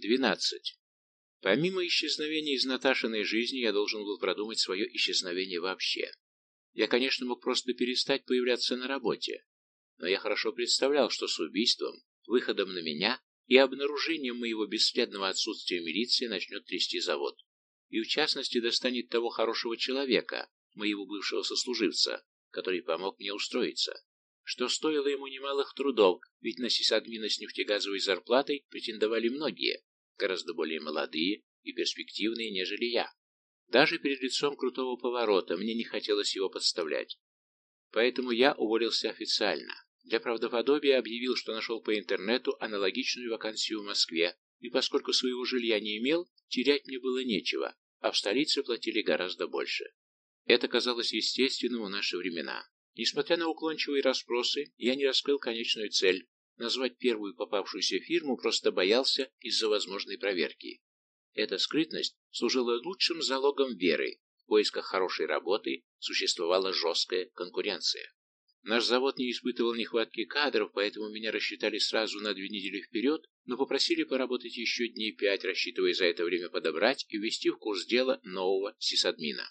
12. Помимо исчезновения из Наташиной жизни, я должен был продумать свое исчезновение вообще. Я, конечно, мог просто перестать появляться на работе, но я хорошо представлял, что с убийством, выходом на меня и обнаружением моего бесследного отсутствия милиции начнет трясти завод. И в частности достанет того хорошего человека, моего бывшего сослуживца, который помог мне устроиться, что стоило ему немалых трудов, ведь на сисадмина с нефтегазовой зарплатой претендовали многие, гораздо более молодые и перспективные, нежели я. Даже перед лицом крутого поворота мне не хотелось его подставлять. Поэтому я уволился официально. Для правдоподобия объявил, что нашел по интернету аналогичную вакансию в Москве, и поскольку своего жилья не имел, терять мне было нечего, а в столице платили гораздо больше. Это казалось естественным в наши времена. Несмотря на уклончивые расспросы, я не раскрыл конечную цель. Назвать первую попавшуюся фирму просто боялся из-за возможной проверки. Эта скрытность служила лучшим залогом веры. В поисках хорошей работы существовала жесткая конкуренция. Наш завод не испытывал нехватки кадров, поэтому меня рассчитали сразу на две недели вперед, но попросили поработать еще дней пять, рассчитывая за это время подобрать и ввести в курс дела нового сисадмина.